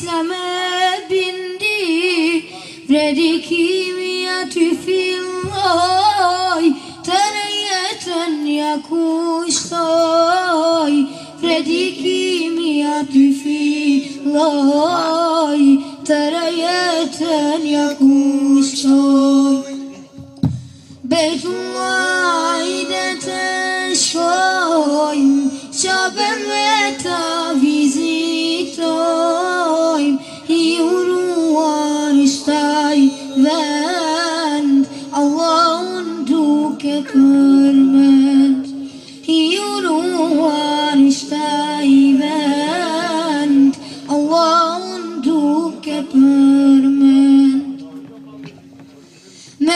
İslam'a bindi Redi kimyatü fillay Tereyeten yakuştay Redi kimyatü fillay Tereyeten yakuştay Beytullah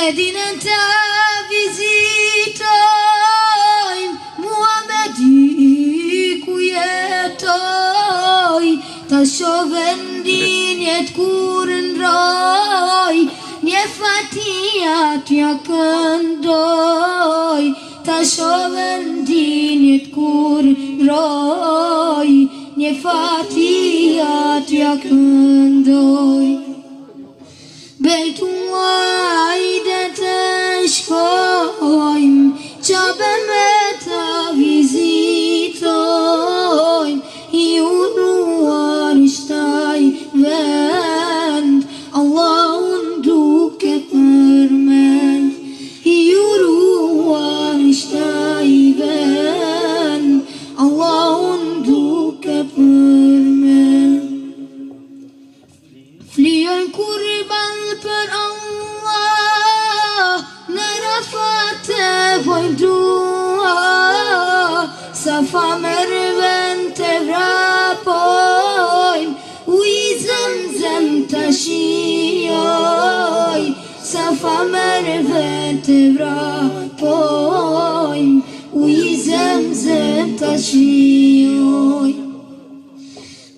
Medinën të vizitojmë, mua me di ku jetoj, ta shovendin jetë kur nëroj, një fatia t'ja këndoj, ta shovendin jetë kur nëroj, një fatia t'ja këndoj. kurban per Allah Nerafate berdua Safa merven terapoin Wizam zam tashioi Safa merven terapoin Wizam zam tashioi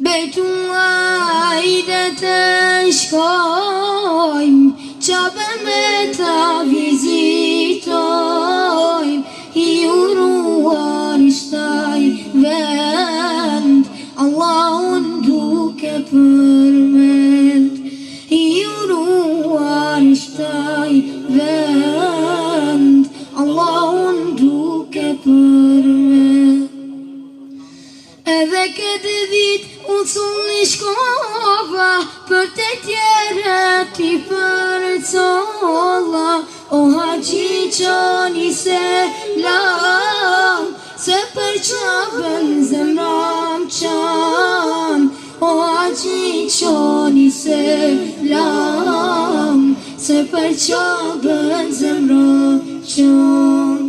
بيت عائدتين mieszkań Czabemy ta wizytaj I uruwarsztaj wend Allah undu kepürment I uruwarsztaj wend Allah undu kepürment Eve kedevi për të tjere ti për O haqi qoni se lam Se për qabën zemram qan O haqi qoni se lam Se për qabën zemram qan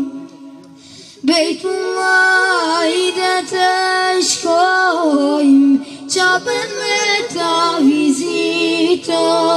Bejt më majdet e shkojmë Çapınlı tavizito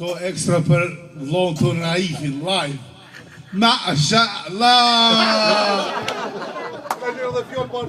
So extra per long to naive in life. Ma'ashallah!